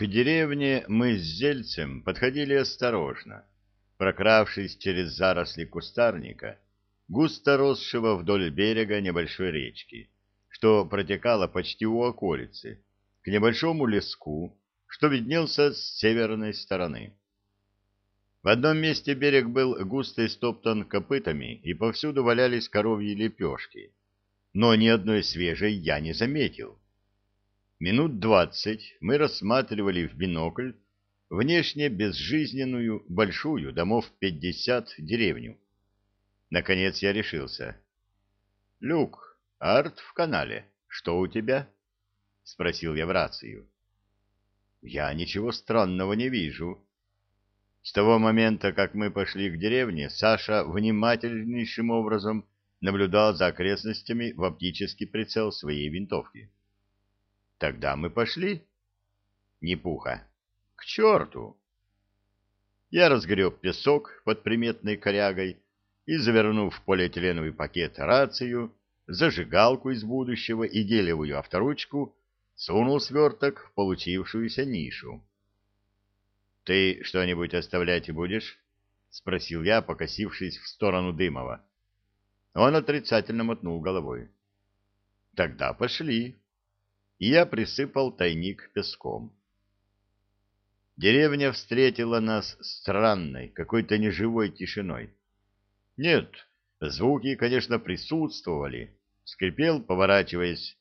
К деревне мы с Зельцем подходили осторожно, прокравшись через заросли кустарника, густо росшего вдоль берега небольшой речки, что протекала почти у околицы, к небольшому леску, что виднелся с северной стороны. В одном месте берег был густо истоптан копытами, и повсюду валялись коровьи лепешки, но ни одной свежей я не заметил. Минут двадцать мы рассматривали в бинокль внешне безжизненную, большую, домов пятьдесят, деревню. Наконец я решился. — Люк, арт в канале. Что у тебя? — спросил я в рацию. — Я ничего странного не вижу. С того момента, как мы пошли к деревне, Саша внимательнейшим образом наблюдал за окрестностями в оптический прицел своей винтовки. Тогда мы пошли. Не пуха. К черту! Я разгреб песок под приметной корягой и, завернув в полиэтиленовый пакет рацию, зажигалку из будущего и гелевую авторучку, сунул сверток в получившуюся нишу. — Ты что-нибудь оставлять будешь? — спросил я, покосившись в сторону Дымова. Он отрицательно мотнул головой. — Тогда пошли и я присыпал тайник песком. Деревня встретила нас странной, какой-то неживой тишиной. Нет, звуки, конечно, присутствовали. Скрипел, поворачиваясь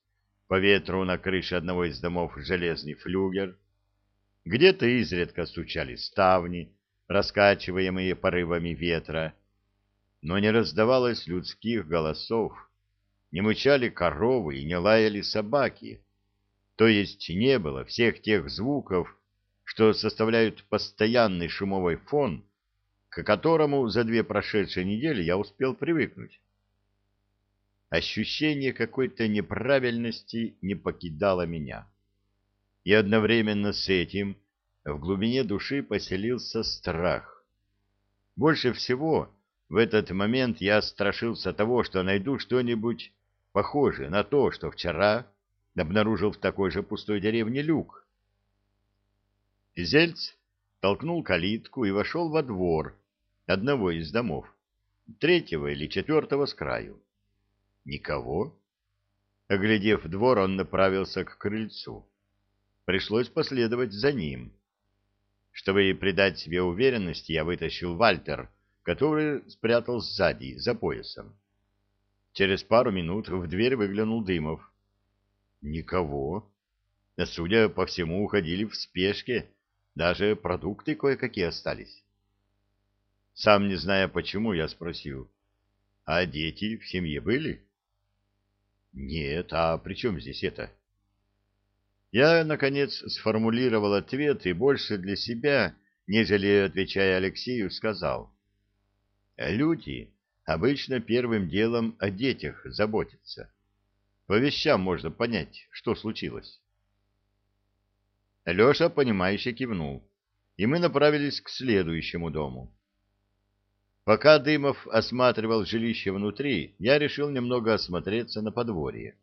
по ветру на крыше одного из домов железный флюгер. Где-то изредка стучали ставни, раскачиваемые порывами ветра, но не раздавалось людских голосов, не мычали коровы и не лаяли собаки то есть не было всех тех звуков, что составляют постоянный шумовой фон, к которому за две прошедшие недели я успел привыкнуть. Ощущение какой-то неправильности не покидало меня. И одновременно с этим в глубине души поселился страх. Больше всего в этот момент я страшился того, что найду что-нибудь похожее на то, что вчера обнаружил в такой же пустой деревне люк. Зельц толкнул калитку и вошел во двор одного из домов, третьего или четвертого с краю. Никого. Оглядев двор, он направился к крыльцу. Пришлось последовать за ним. Чтобы придать себе уверенности, я вытащил Вальтер, который спрятал сзади, за поясом. Через пару минут в дверь выглянул Дымов. Никого. Судя по всему, уходили в спешке. Даже продукты кое-какие остались. Сам не зная почему, я спросил. А дети в семье были? Нет, а при чем здесь это? Я, наконец, сформулировал ответ и больше для себя, нежели отвечая Алексею, сказал. Люди обычно первым делом о детях заботятся. По вещам можно понять, что случилось. Леша, понимающе кивнул, и мы направились к следующему дому. Пока Дымов осматривал жилище внутри, я решил немного осмотреться на подворье.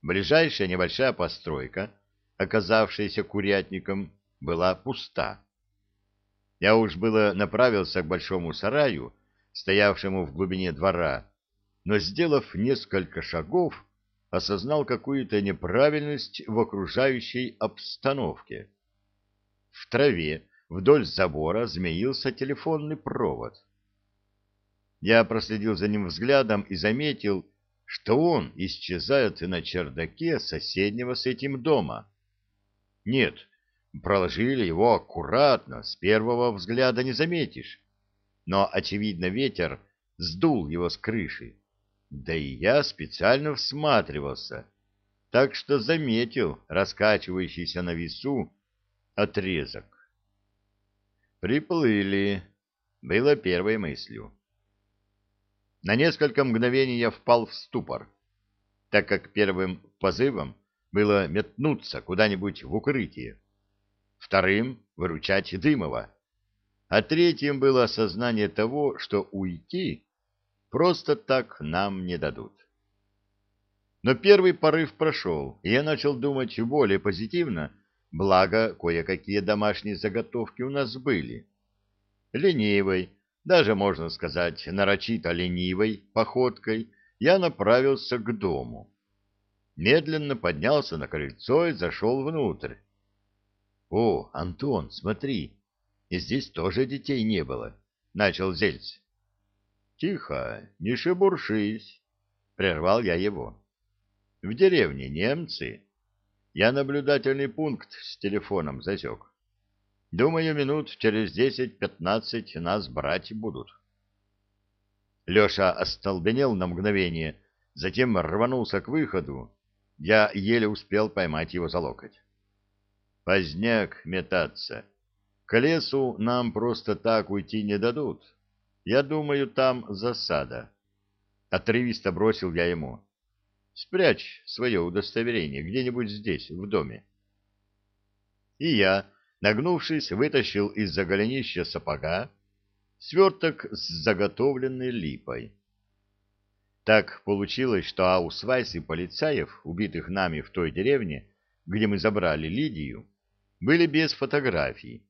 Ближайшая небольшая постройка, оказавшаяся курятником, была пуста. Я уж было направился к большому сараю, стоявшему в глубине двора, но, сделав несколько шагов, осознал какую-то неправильность в окружающей обстановке. В траве вдоль забора змеился телефонный провод. Я проследил за ним взглядом и заметил, что он исчезает на чердаке соседнего с этим дома. Нет, проложили его аккуратно, с первого взгляда не заметишь. Но, очевидно, ветер сдул его с крыши. Да и я специально всматривался, так что заметил раскачивающийся на весу отрезок. «Приплыли», — было первой мыслью. На несколько мгновений я впал в ступор, так как первым позывом было метнуться куда-нибудь в укрытие, вторым — выручать Дымова, а третьим было осознание того, что уйти Просто так нам не дадут. Но первый порыв прошел, и я начал думать более позитивно, Благо, кое-какие домашние заготовки у нас были. Ленивой, даже можно сказать, нарочито ленивой походкой я направился к дому. Медленно поднялся на крыльцо и зашел внутрь. — О, Антон, смотри, здесь тоже детей не было, — начал Зельц. — Тихо, не шебуршись, — прервал я его. — В деревне немцы. Я наблюдательный пункт с телефоном засек. Думаю, минут через десять-пятнадцать нас брать будут. Леша остолбенел на мгновение, затем рванулся к выходу. Я еле успел поймать его за локоть. Поздняк метаться. К лесу нам просто так уйти не дадут. Я думаю, там засада. Отрывисто бросил я ему. Спрячь свое удостоверение где-нибудь здесь, в доме. И я нагнувшись, вытащил из-за голенища сапога сверток с заготовленной липой. Так получилось, что Аусвайс и полицаев, убитых нами в той деревне, где мы забрали Лидию, были без фотографий,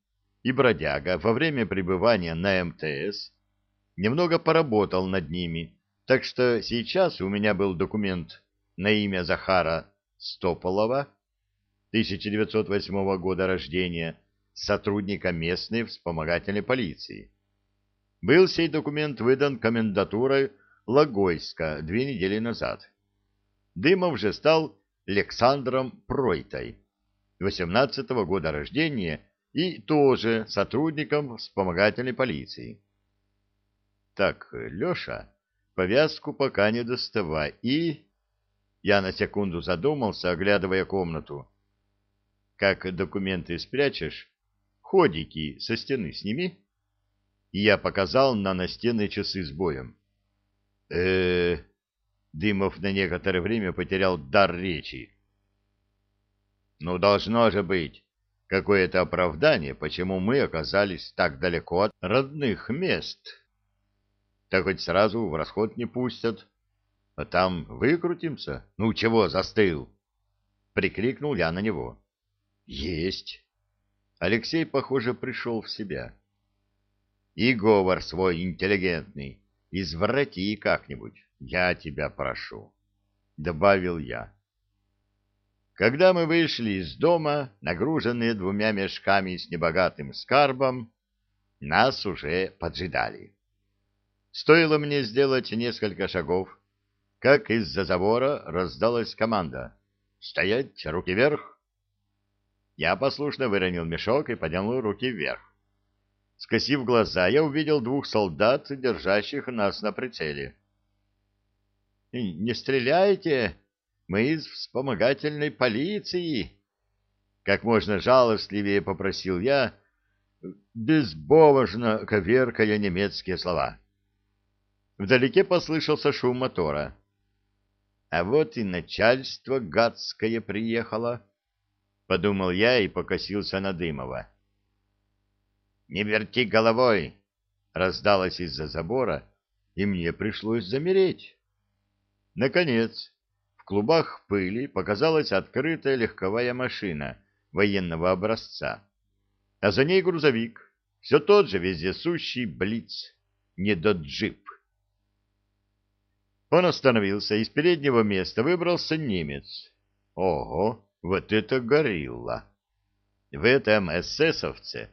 и бродяга во время пребывания на МТС немного поработал над ними, так что сейчас у меня был документ на имя Захара Стополова, 1908 года рождения, сотрудника местной вспомогательной полиции. Был сей документ выдан комендатурой Логойска две недели назад. Дымов же стал Александром Пройтой, 18 -го года рождения и тоже сотрудником вспомогательной полиции. Так, Леша, повязку пока не доставай и... Я на секунду задумался, оглядывая комнату. Как документы спрячешь, ходики со стены сними. И я показал на настенные часы с боем. э Дымов на некоторое время потерял дар речи. Ну, должно же быть какое-то оправдание, почему мы оказались так далеко от родных мест. Так хоть сразу в расход не пустят, а там выкрутимся. Ну, чего застыл? Прикрикнул я на него. Есть. Алексей, похоже, пришел в себя. И говор свой интеллигентный изврати как-нибудь, я тебя прошу, — добавил я. Когда мы вышли из дома, нагруженные двумя мешками с небогатым скарбом, нас уже поджидали. Стоило мне сделать несколько шагов, как из-за забора раздалась команда «Стоять! Руки вверх!» Я послушно выронил мешок и поднял руки вверх. Скосив глаза, я увидел двух солдат, держащих нас на прицеле. — Не стреляйте! Мы из вспомогательной полиции! Как можно жалостливее попросил я, безбожно коверкая немецкие слова. Вдалеке послышался шум мотора. А вот и начальство гадское приехало подумал я и покосился на Дымова. «Не верти головой!» — раздалось из-за забора, и мне пришлось замереть. Наконец, в клубах пыли показалась открытая легковая машина военного образца, а за ней грузовик, все тот же вездесущий Блиц, не доджип. Он остановился, из переднего места выбрался немец. Ого! Вот это горилла! В этом эсэсовце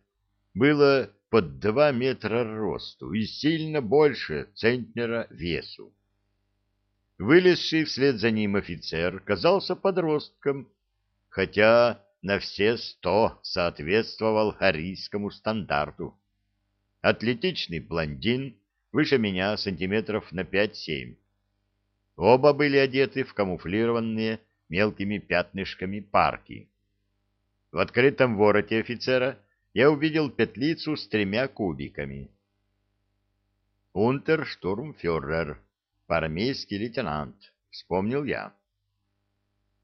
было под два метра росту и сильно больше центнера весу. Вылезший вслед за ним офицер казался подростком, хотя на все сто соответствовал арийскому стандарту. Атлетичный блондин, выше меня сантиметров на пять-семь. Оба были одеты в камуфлированные мелкими пятнышками парки. В открытом вороте офицера я увидел петлицу с тремя кубиками. «Унтерштурмфюрер, армейский лейтенант», — вспомнил я.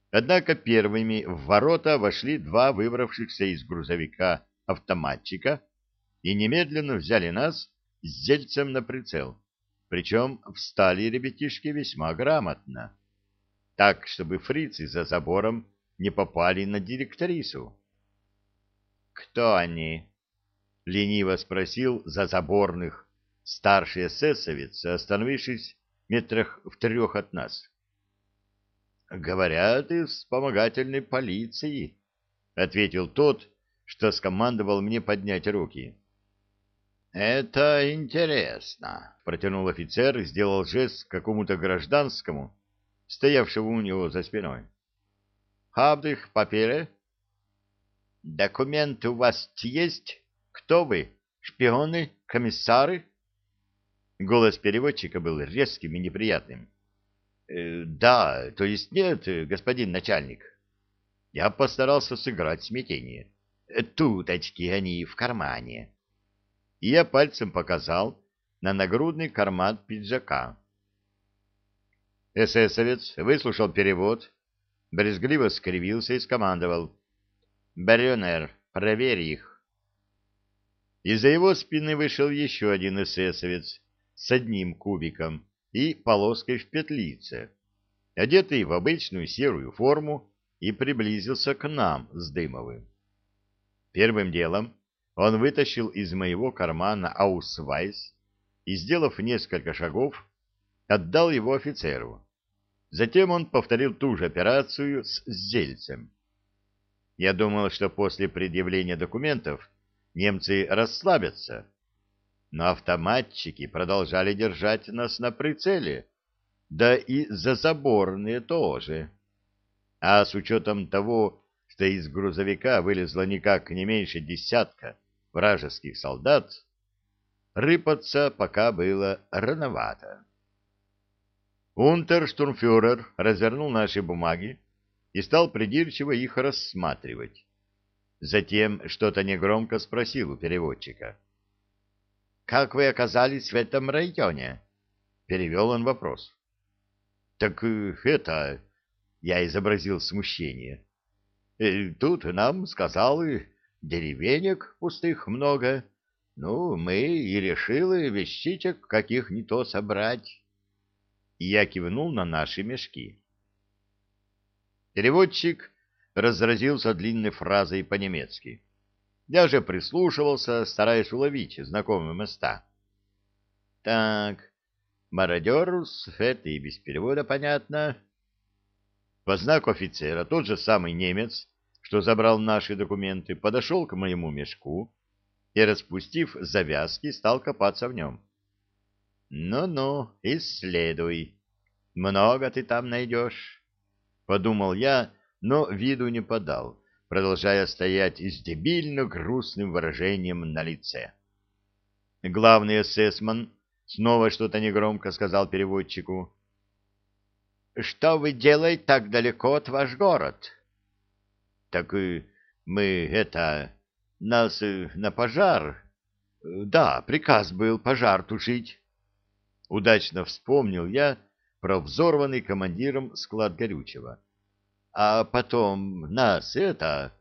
Однако первыми в ворота вошли два выбравшихся из грузовика автоматчика и немедленно взяли нас с зельцем на прицел. Причем встали ребятишки весьма грамотно так, чтобы фрицы за забором не попали на директорису. кто они? — лениво спросил за заборных старший эсэсовец, остановившись метрах в трех от нас. — Говорят, из вспомогательной полиции, — ответил тот, что скомандовал мне поднять руки. — Это интересно, — протянул офицер и сделал жест какому-то гражданскому, стоявшему у него за спиной. — Хабдых папире? — Документы у вас есть? Кто вы? Шпионы? Комиссары? Голос переводчика был резким и неприятным. «Э, — Да, то есть нет, господин начальник. Я постарался сыграть смятение. Туточки они в кармане. И я пальцем показал на нагрудный карман пиджака. Эсэсовец выслушал перевод, брезгливо скривился и скомандовал. — Брюнер, проверь их. Из-за его спины вышел еще один эсэсовец с одним кубиком и полоской в петлице, одетый в обычную серую форму, и приблизился к нам с Дымовым. Первым делом он вытащил из моего кармана аусвайс и, сделав несколько шагов, отдал его офицеру. Затем он повторил ту же операцию с Зельцем. Я думал, что после предъявления документов немцы расслабятся, но автоматчики продолжали держать нас на прицеле, да и зазаборные тоже. А с учетом того, что из грузовика вылезло никак не меньше десятка вражеских солдат, рыпаться пока было рановато. Унтерштурмфюрер развернул наши бумаги и стал придирчиво их рассматривать. Затем что-то негромко спросил у переводчика. Как вы оказались в этом районе? Перевел он вопрос. Так э, это... Я изобразил смущение. Э, тут нам сказали, деревенек пустых много. Ну, мы и решили вещичек каких не то собрать. я кивнул на наши мешки. Переводчик разразился длинной фразой по-немецки. Я же прислушивался, стараясь уловить знакомые места. Так, мародерус, это и без перевода понятно. По знаку офицера тот же самый немец, что забрал наши документы, подошел к моему мешку и, распустив завязки, стал копаться в нем. «Ну-ну, исследуй. Много ты там найдешь», — подумал я, но виду не подал продолжая стоять с дебильно грустным выражением на лице. Главный эсэсман снова что-то негромко сказал переводчику. «Что вы делаете так далеко от ваш город?» «Так мы, это, нас э, на пожар...» «Да, приказ был пожар тушить». Удачно вспомнил я про взорванный командиром склад горючего а потом нас это,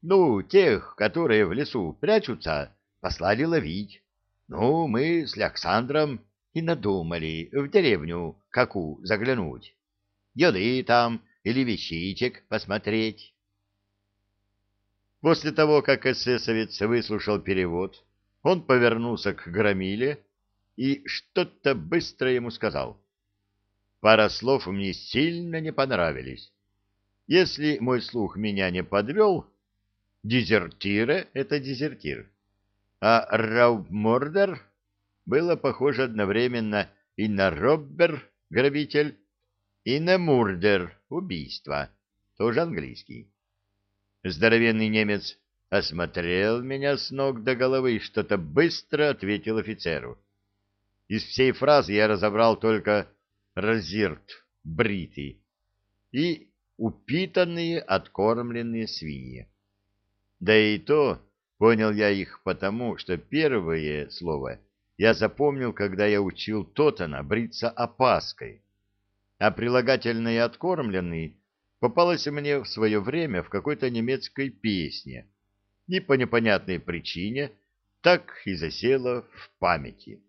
ну, тех, которые в лесу прячутся, послали ловить. Ну, мы с Александром и надумали в деревню каку заглянуть. Еды там или вещичек посмотреть. После того, как эсэсовец выслушал перевод, он повернулся к Громиле и что-то быстро ему сказал. Пара слов мне сильно не понравились. Если мой слух меня не подвел, дезертира — это дезертир, а раубмордер было похоже одновременно и на роббер — грабитель, и на мурдер — убийство, тоже английский. Здоровенный немец осмотрел меня с ног до головы и что-то быстро ответил офицеру. Из всей фразы я разобрал только «разирт», «бритый» и упитанные, откормленные свиньи. Да и то понял я их потому, что первое слово я запомнил, когда я учил Тотана бриться опаской, а прилагательное «откормленный» попалось мне в свое время в какой-то немецкой песне, и по непонятной причине так и засело в памяти.